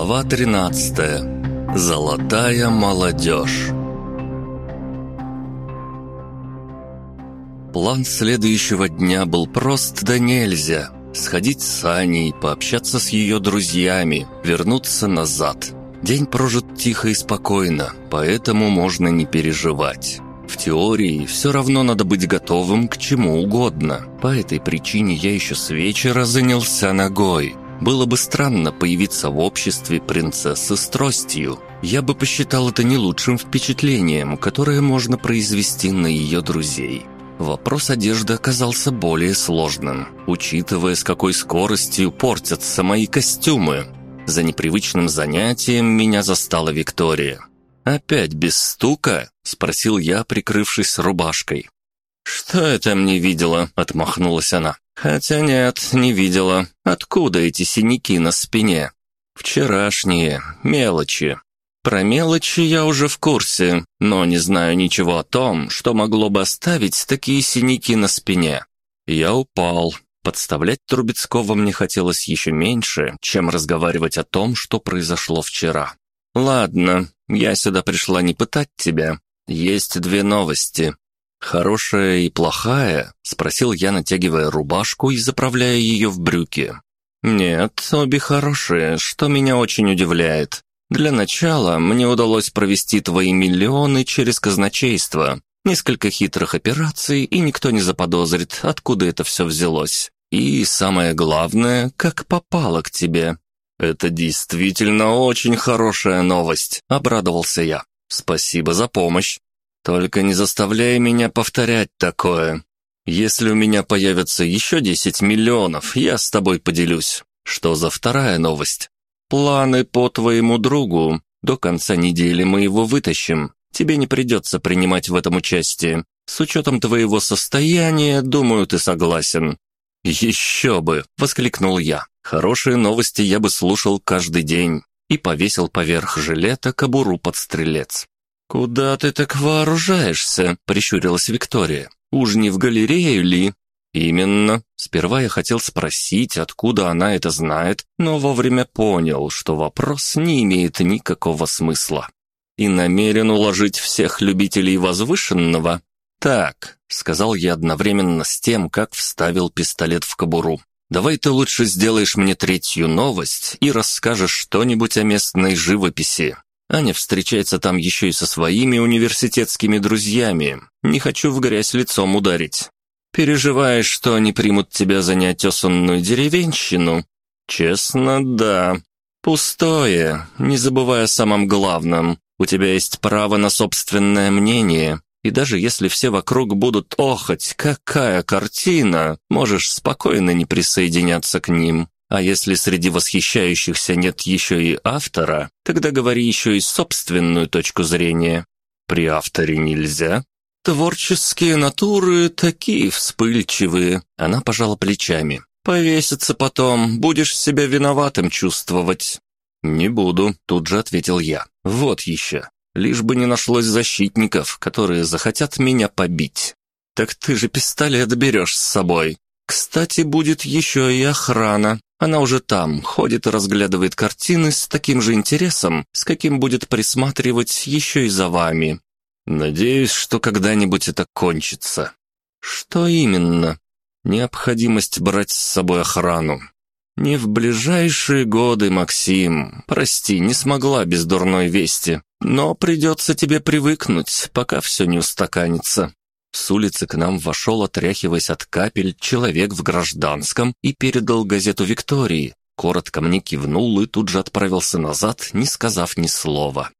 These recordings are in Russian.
Глава 13. Золотая молодежь. План следующего дня был прост да нельзя. Сходить с Аней, пообщаться с ее друзьями, вернуться назад. День прожит тихо и спокойно, поэтому можно не переживать. В теории все равно надо быть готовым к чему угодно. По этой причине я еще с вечера занялся ногой. Было бы странно появиться в обществе принцессы с тростью. Я бы посчитал это не лучшим впечатлением, которое можно произвести на ее друзей. Вопрос одежды оказался более сложным, учитывая, с какой скоростью портятся мои костюмы. За непривычным занятием меня застала Виктория. «Опять без стука?» — спросил я, прикрывшись рубашкой. «Что это мне видела?» — отмахнулась она. «Хотя нет, не видела. Откуда эти синяки на спине?» «Вчерашние. Мелочи. Про мелочи я уже в курсе, но не знаю ничего о том, что могло бы оставить такие синяки на спине. Я упал. Подставлять Трубецкого мне хотелось еще меньше, чем разговаривать о том, что произошло вчера. «Ладно, я сюда пришла не пытать тебя. Есть две новости. «Хорошая и плохая?» — спросил я, натягивая рубашку и заправляя ее в брюки. «Нет, обе хорошие, что меня очень удивляет. Для начала мне удалось провести твои миллионы через казначейство. Несколько хитрых операций, и никто не заподозрит, откуда это все взялось. И самое главное, как попало к тебе». «Это действительно очень хорошая новость», — обрадовался я. «Спасибо за помощь». Только не заставляй меня повторять такое. Если у меня появится еще десять миллионов, я с тобой поделюсь. Что за вторая новость? Планы по твоему другу. До конца недели мы его вытащим. Тебе не придется принимать в этом участие. С учетом твоего состояния, думаю, ты согласен». «Еще бы!» — воскликнул я. «Хорошие новости я бы слушал каждый день» и повесил поверх жилета кобуру под стрелец. «Куда ты так вооружаешься?» — прищурилась Виктория. «Уж не в галерею ли?» «Именно. Сперва я хотел спросить, откуда она это знает, но вовремя понял, что вопрос не имеет никакого смысла. И намерен уложить всех любителей возвышенного?» «Так», — сказал я одновременно с тем, как вставил пистолет в кобуру. «Давай ты лучше сделаешь мне третью новость и расскажешь что-нибудь о местной живописи. Аня встречается там еще и со своими университетскими друзьями. Не хочу в грязь лицом ударить. Переживаешь, что они примут тебя за неотесанную деревенщину? Честно, да. Пустое, не забывая о самом главном. У тебя есть право на собственное мнение. И даже если все вокруг будут охать, какая картина, можешь спокойно не присоединяться к ним. А если среди восхищающихся нет еще и автора, тогда говори еще и собственную точку зрения. При авторе нельзя. Творческие натуры такие вспыльчивые. Она пожала плечами. Повеситься потом, будешь себя виноватым чувствовать. Не буду, тут же ответил я. Вот еще. Лишь бы не нашлось защитников, которые захотят меня побить. Так ты же пистолет берешь с собой. Кстати, будет еще и охрана. Она уже там, ходит и разглядывает картины с таким же интересом, с каким будет присматривать еще и за вами. Надеюсь, что когда-нибудь это кончится. Что именно? Необходимость брать с собой охрану. Не в ближайшие годы, Максим. Прости, не смогла без дурной вести. Но придется тебе привыкнуть, пока все не устаканится. С улицы к нам вошел, отряхиваясь от капель, человек в гражданском и передал газету Виктории. Коротко мне кивнул и тут же отправился назад, не сказав ни слова.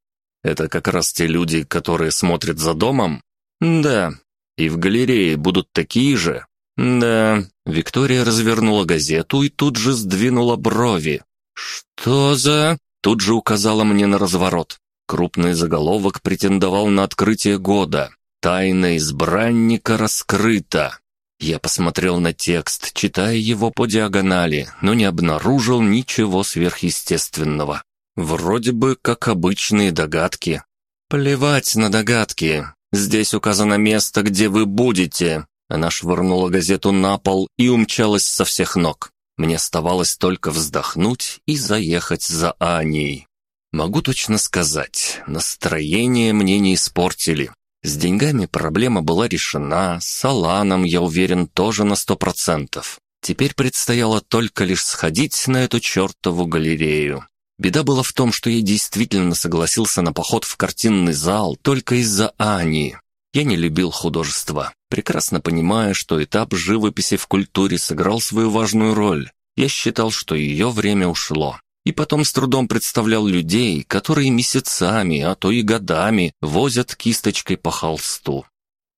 «Это как раз те люди, которые смотрят за домом?» «Да. И в галерее будут такие же?» «Да». Виктория развернула газету и тут же сдвинула брови. «Что за...» Тут же указала мне на разворот. Крупный заголовок претендовал на открытие года. Тайна избранника раскрыта. Я посмотрел на текст, читая его по диагонали, но не обнаружил ничего сверхъестественного. Вроде бы как обычные догадки. Плевать на догадки. Здесь указано место, где вы будете. Она швырнула газету на пол и умчалась со всех ног. Мне оставалось только вздохнуть и заехать за Аней. Могу точно сказать, настроение мне не испортили. С деньгами проблема была решена, с Аланом, я уверен, тоже на сто процентов. Теперь предстояло только лишь сходить на эту чертову галерею. Беда была в том, что я действительно согласился на поход в картинный зал только из-за Ани. Я не любил художество, прекрасно понимая, что этап живописи в культуре сыграл свою важную роль. Я считал, что ее время ушло. И потом с трудом представлял людей, которые месяцами, а то и годами возят кисточкой по холсту.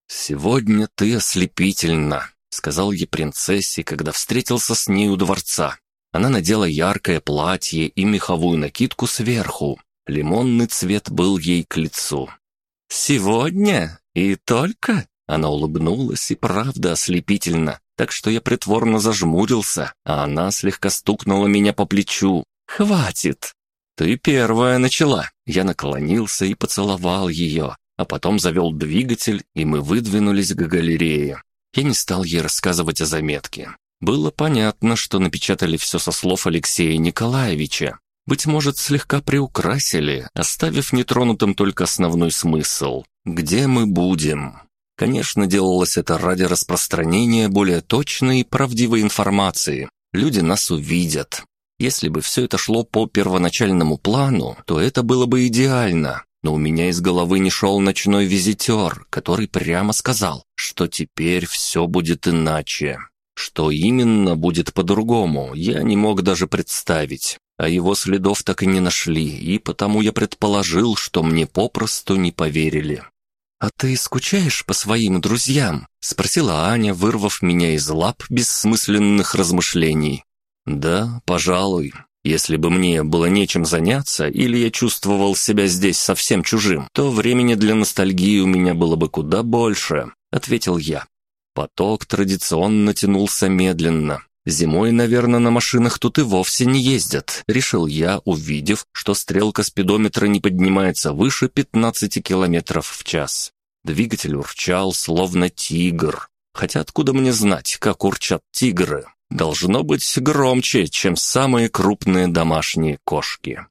«Сегодня ты ослепительна», — сказал я принцессе, когда встретился с ней у дворца. Она надела яркое платье и меховую накидку сверху. Лимонный цвет был ей к лицу. «Сегодня? И только?» Она улыбнулась и правда ослепительно, так что я притворно зажмурился, а она слегка стукнула меня по плечу. «Хватит!» «Ты первая начала!» Я наклонился и поцеловал ее, а потом завел двигатель, и мы выдвинулись к галерее. Я не стал ей рассказывать о заметке. Было понятно, что напечатали все со слов Алексея Николаевича. Быть может, слегка приукрасили, оставив нетронутым только основной смысл. «Где мы будем?» Конечно, делалось это ради распространения более точной и правдивой информации. Люди нас увидят, если бы все это шло по первоначальному плану, то это было бы идеально. Но у меня из головы не шел ночной визитер, который прямо сказал, что теперь все будет иначе. Что именно будет по-другому, я не мог даже представить. А его следов так и не нашли, и потому я предположил, что мне попросту не поверили. «А ты скучаешь по своим друзьям?» — спросила Аня, вырвав меня из лап бессмысленных размышлений. «Да, пожалуй. Если бы мне было нечем заняться, или я чувствовал себя здесь совсем чужим, то времени для ностальгии у меня было бы куда больше», — ответил я. Поток традиционно тянулся медленно. Зимой, наверное, на машинах тут и вовсе не ездят, решил я, увидев, что стрелка спидометра не поднимается выше 15 километров в час. Двигатель урчал, словно тигр. Хотя откуда мне знать, как урчат тигры? Должно быть громче, чем самые крупные домашние кошки.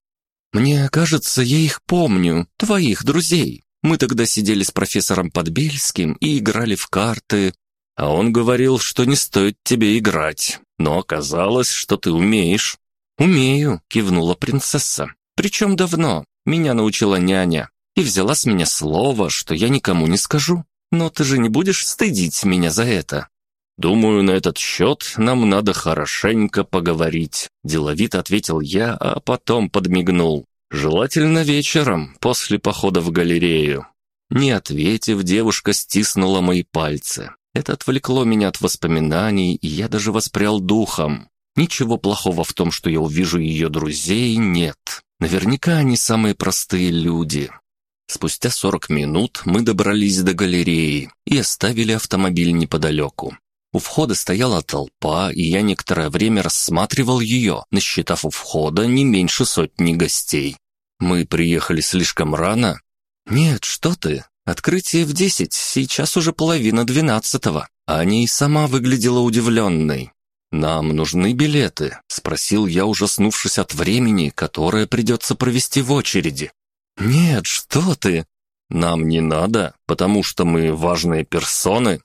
Мне кажется, я их помню, твоих друзей. Мы тогда сидели с профессором Подбельским и играли в карты, а он говорил, что не стоит тебе играть, но оказалось, что ты умеешь. «Умею», — кивнула принцесса. «Причем давно. Меня научила няня. И взяла с меня слово, что я никому не скажу. Но ты же не будешь стыдить меня за это?» «Думаю, на этот счет нам надо хорошенько поговорить», – деловито ответил я, а потом подмигнул. «Желательно вечером, после похода в галерею». Не ответив, девушка стиснула мои пальцы. Это отвлекло меня от воспоминаний, и я даже воспрял духом. Ничего плохого в том, что я увижу ее друзей, нет. Наверняка они самые простые люди. Спустя сорок минут мы добрались до галереи и оставили автомобиль неподалеку. У входа стояла толпа, и я некоторое время рассматривал ее, насчитав у входа не меньше сотни гостей. Мы приехали слишком рано? Нет, что ты. Открытие в десять, сейчас уже половина двенадцатого. Аня и сама выглядела удивленной. «Нам нужны билеты?» – спросил я, ужаснувшись от времени, которое придется провести в очереди. «Нет, что ты!» «Нам не надо, потому что мы важные персоны»,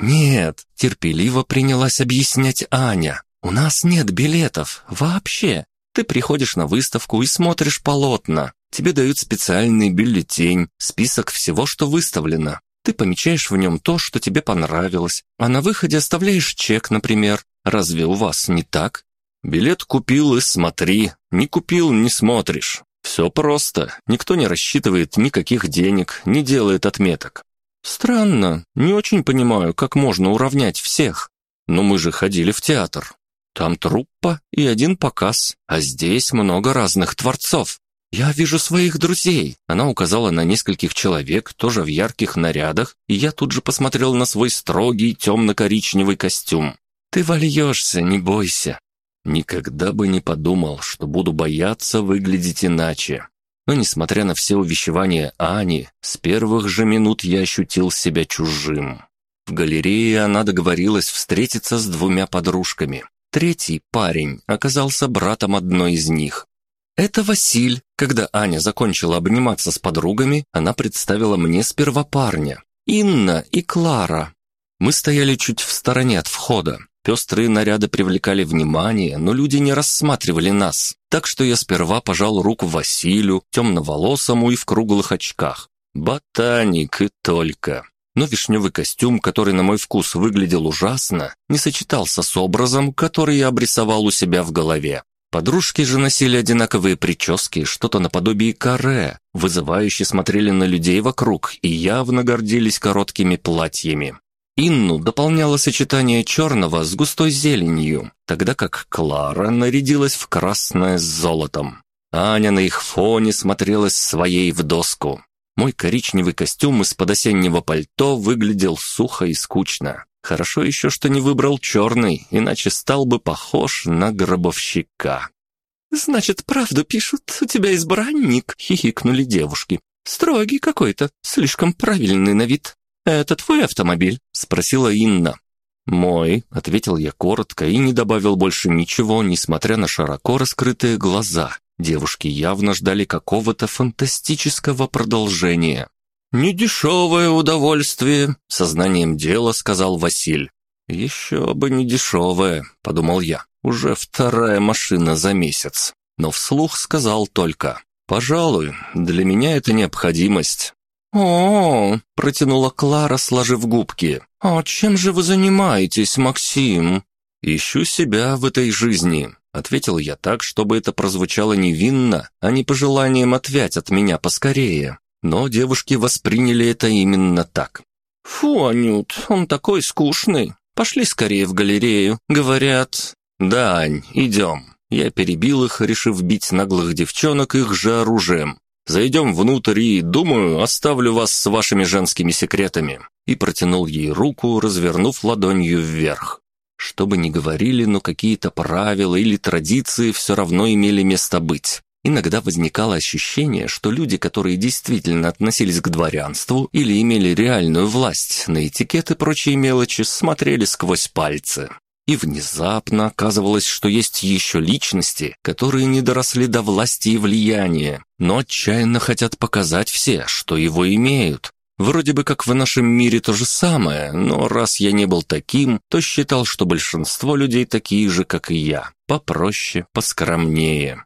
«Нет», — терпеливо принялась объяснять Аня. «У нас нет билетов. Вообще. Ты приходишь на выставку и смотришь полотна. Тебе дают специальный бюллетень, список всего, что выставлено. Ты помечаешь в нем то, что тебе понравилось, а на выходе оставляешь чек, например. Разве у вас не так? Билет купил и смотри, не купил не смотришь. Все просто, никто не рассчитывает никаких денег, не делает отметок. «Странно. Не очень понимаю, как можно уравнять всех. Но мы же ходили в театр. Там труппа и один показ, а здесь много разных творцов. Я вижу своих друзей». Она указала на нескольких человек, тоже в ярких нарядах, и я тут же посмотрел на свой строгий темно-коричневый костюм. «Ты вольешься, не бойся». Никогда бы не подумал, что буду бояться выглядеть иначе. Но, несмотря на все увещевания Ани, с первых же минут я ощутил себя чужим. В галерее она договорилась встретиться с двумя подружками. Третий парень оказался братом одной из них. «Это Василь». Когда Аня закончила обниматься с подругами, она представила мне сперва парня. Инна и Клара. Мы стояли чуть в стороне от входа. Пестрые наряды привлекали внимание, но люди не рассматривали нас. Так что я сперва пожал руку Василию, темноволосому и в круглых очках. Ботаник и только. Но вишневый костюм, который на мой вкус выглядел ужасно, не сочетался с образом, который я обрисовал у себя в голове. Подружки же носили одинаковые прически, что-то наподобие каре, вызывающе смотрели на людей вокруг и явно гордились короткими платьями. Инну дополняло сочетание черного с густой зеленью, тогда как Клара нарядилась в красное с золотом. Аня на их фоне смотрелась своей в доску. Мой коричневый костюм из-под осеннего пальто выглядел сухо и скучно. Хорошо еще, что не выбрал черный, иначе стал бы похож на гробовщика. «Значит, правду пишут, у тебя избранник?» — хихикнули девушки. «Строгий какой-то, слишком правильный на вид. Это твой автомобиль?» — спросила Инна. «Мой», — ответил я коротко и не добавил больше ничего, несмотря на широко раскрытые глаза. Девушки явно ждали какого-то фантастического продолжения. «Недешевое удовольствие», — сознанием дела сказал Василь. «Еще бы не дешевое», — подумал я. «Уже вторая машина за месяц». Но вслух сказал только. «Пожалуй, для меня это необходимость». «О, протянула Клара, сложив губки. «А чем же вы занимаетесь, Максим?» «Ищу себя в этой жизни», — ответил я так, чтобы это прозвучало невинно, а не пожеланием отвять от меня поскорее. Но девушки восприняли это именно так. «Фу, Анют, он такой скучный. Пошли скорее в галерею. Говорят...» «Да, Ань, идем». Я перебил их, решив бить наглых девчонок их же оружием. «Зайдем внутрь и, думаю, оставлю вас с вашими женскими секретами». И протянул ей руку, развернув ладонью вверх. Что бы ни говорили, но какие-то правила или традиции все равно имели место быть. Иногда возникало ощущение, что люди, которые действительно относились к дворянству или имели реальную власть на этикет и прочие мелочи, смотрели сквозь пальцы. И внезапно оказывалось, что есть еще личности, которые не доросли до власти и влияния, но отчаянно хотят показать все, что его имеют. Вроде бы как в нашем мире то же самое, но раз я не был таким, то считал, что большинство людей такие же, как и я, попроще, поскромнее.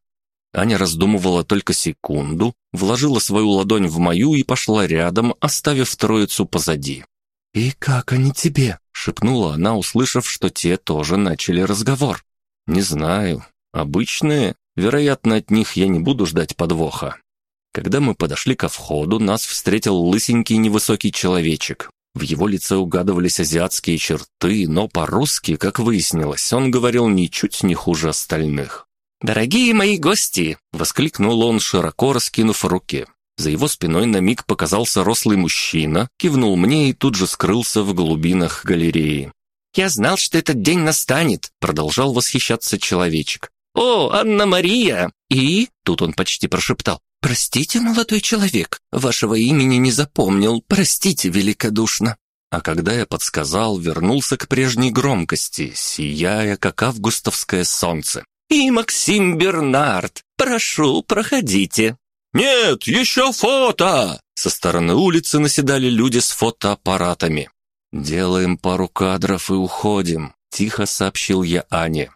Аня раздумывала только секунду, вложила свою ладонь в мою и пошла рядом, оставив троицу позади. «И как они тебе?» — шепнула она, услышав, что те тоже начали разговор. «Не знаю. Обычные. Вероятно, от них я не буду ждать подвоха». Когда мы подошли ко входу, нас встретил лысенький невысокий человечек. В его лице угадывались азиатские черты, но по-русски, как выяснилось, он говорил ничуть не хуже остальных. «Дорогие мои гости!» — воскликнул он, широко раскинув руки. За его спиной на миг показался рослый мужчина, кивнул мне и тут же скрылся в глубинах галереи. «Я знал, что этот день настанет», — продолжал восхищаться человечек. «О, Анна-Мария!» «И?» — тут он почти прошептал. «Простите, молодой человек, вашего имени не запомнил, простите великодушно». А когда я подсказал, вернулся к прежней громкости, сияя, как августовское солнце и Максим Бернард. Прошу, проходите». «Нет, еще фото!» Со стороны улицы наседали люди с фотоаппаратами. «Делаем пару кадров и уходим», — тихо сообщил я Ане.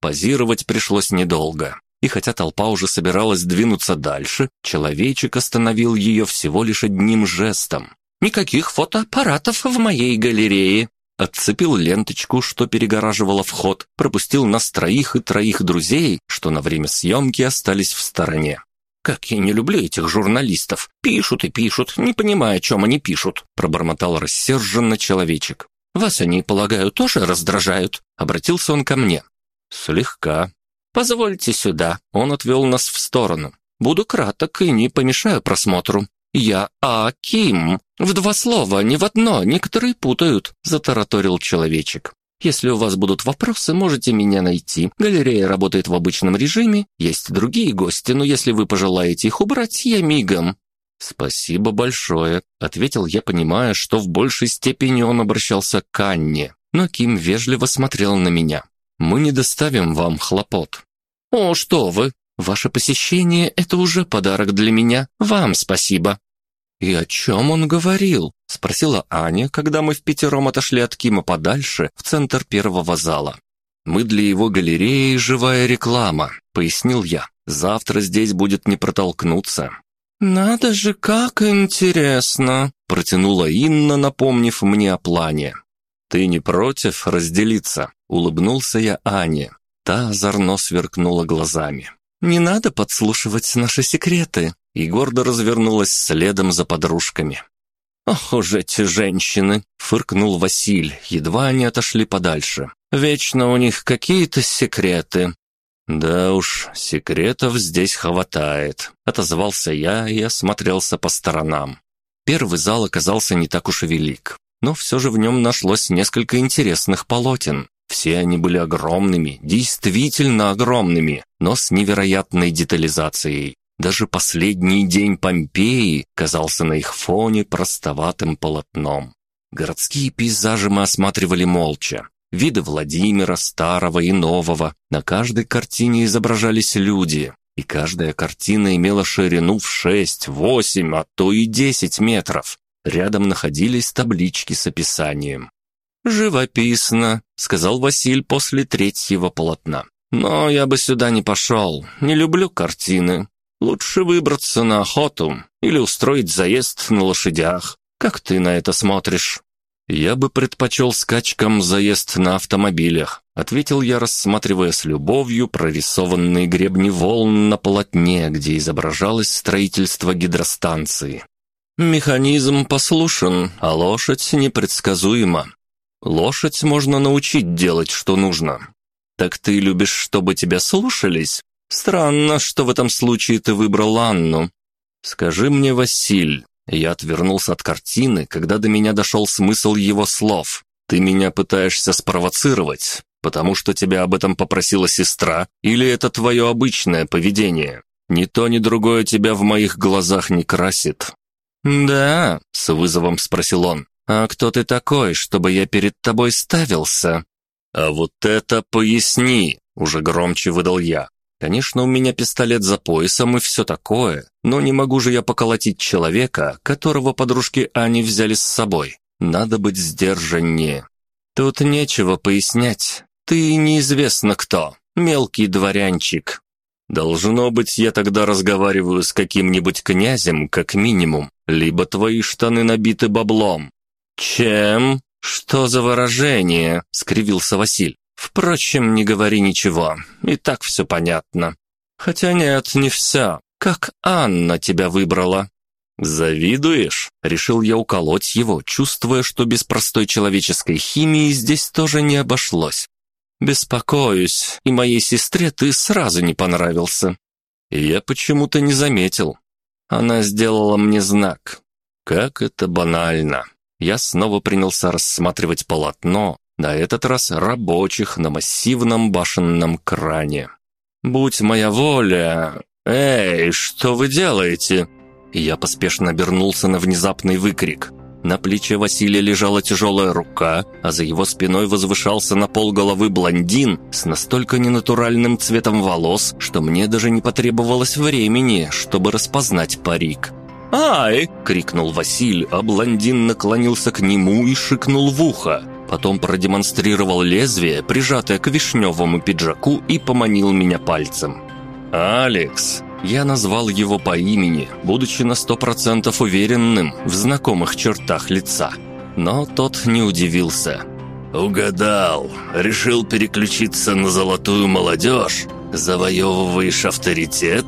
Позировать пришлось недолго. И хотя толпа уже собиралась двинуться дальше, человечек остановил ее всего лишь одним жестом. «Никаких фотоаппаратов в моей галерее. Отцепил ленточку, что перегораживала вход, пропустил нас троих и троих друзей, что на время съемки остались в стороне. «Как я не люблю этих журналистов! Пишут и пишут, не понимая, о чем они пишут!» пробормотал рассерженно человечек. «Вас они, полагаю, тоже раздражают?» Обратился он ко мне. «Слегка». «Позвольте сюда». Он отвел нас в сторону. «Буду краток и не помешаю просмотру. «Я Аким. В два слова, не в одно, некоторые путают», — затараторил человечек. «Если у вас будут вопросы, можете меня найти. Галерея работает в обычном режиме, есть другие гости, но если вы пожелаете их убрать, я мигом». «Спасибо большое», — ответил я, понимая, что в большей степени он обращался к Анне. Но Ким вежливо смотрел на меня. Мы не доставим вам хлопот». «О, что вы! Ваше посещение — это уже подарок для меня. Вам спасибо». «И о чем он говорил?» — спросила Аня, когда мы в пятером отошли от Кима подальше, в центр первого зала. «Мы для его галереи живая реклама», — пояснил я. «Завтра здесь будет не протолкнуться». «Надо же, как интересно!» — протянула Инна, напомнив мне о плане. «Ты не против разделиться?» — улыбнулся я Ане. Та озорно сверкнула глазами. «Не надо подслушивать наши секреты», и гордо развернулась следом за подружками. «Ох уж эти женщины!» — фыркнул Василь, едва они отошли подальше. «Вечно у них какие-то секреты». «Да уж, секретов здесь хватает», — отозвался я и осмотрелся по сторонам. Первый зал оказался не так уж и велик, но все же в нем нашлось несколько интересных полотен. Все они были огромными, действительно огромными, но с невероятной детализацией. Даже последний день Помпеи казался на их фоне простоватым полотном. Городские пейзажи мы осматривали молча. Виды Владимира, старого и нового. На каждой картине изображались люди, и каждая картина имела ширину в 6, 8, а то и 10 метров. Рядом находились таблички с описанием. «Живописно», — сказал Василь после третьего полотна. «Но я бы сюда не пошел. Не люблю картины. Лучше выбраться на охоту или устроить заезд на лошадях. Как ты на это смотришь?» «Я бы предпочел скачкам заезд на автомобилях», ответил я, рассматривая с любовью прорисованные гребни волн на полотне, где изображалось строительство гидростанции. «Механизм послушен, а лошадь непредсказуема. Лошадь можно научить делать, что нужно. Так ты любишь, чтобы тебя слушались? Странно, что в этом случае ты выбрал Анну. Скажи мне, Василь, я отвернулся от картины, когда до меня дошел смысл его слов. Ты меня пытаешься спровоцировать, потому что тебя об этом попросила сестра, или это твое обычное поведение? Ни то, ни другое тебя в моих глазах не красит. «Да?» — с вызовом спросил он. «А кто ты такой, чтобы я перед тобой ставился?» «А вот это поясни!» — уже громче выдал я. «Конечно, у меня пистолет за поясом и все такое, но не могу же я поколотить человека, которого подружки Ани взяли с собой. Надо быть сдержаннее». «Тут нечего пояснять. Ты неизвестно кто, мелкий дворянчик. Должно быть, я тогда разговариваю с каким-нибудь князем, как минимум, либо твои штаны набиты баблом. «Чем? Что за выражение?» — скривился Василь. «Впрочем, не говори ничего, и так все понятно. Хотя нет, не все. Как Анна тебя выбрала?» «Завидуешь?» — решил я уколоть его, чувствуя, что без простой человеческой химии здесь тоже не обошлось. «Беспокоюсь, и моей сестре ты сразу не понравился». Я почему-то не заметил. Она сделала мне знак. Как это банально я снова принялся рассматривать полотно, на этот раз рабочих на массивном башенном кране. «Будь моя воля! Эй, что вы делаете?» Я поспешно обернулся на внезапный выкрик. На плече Василия лежала тяжелая рука, а за его спиной возвышался на пол головы блондин с настолько ненатуральным цветом волос, что мне даже не потребовалось времени, чтобы распознать парик. «Ай!» — крикнул Василь, а блондин наклонился к нему и шикнул в ухо. Потом продемонстрировал лезвие, прижатое к вишневому пиджаку, и поманил меня пальцем. «Алекс!» Я назвал его по имени, будучи на сто процентов уверенным в знакомых чертах лица. Но тот не удивился. «Угадал. Решил переключиться на золотую молодежь. Завоевываешь авторитет?»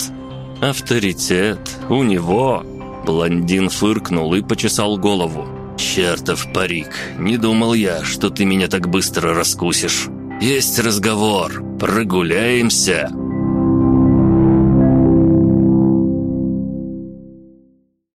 «Авторитет? У него?» Блондин фыркнул и почесал голову. «Чертов парик, не думал я, что ты меня так быстро раскусишь. Есть разговор, прогуляемся».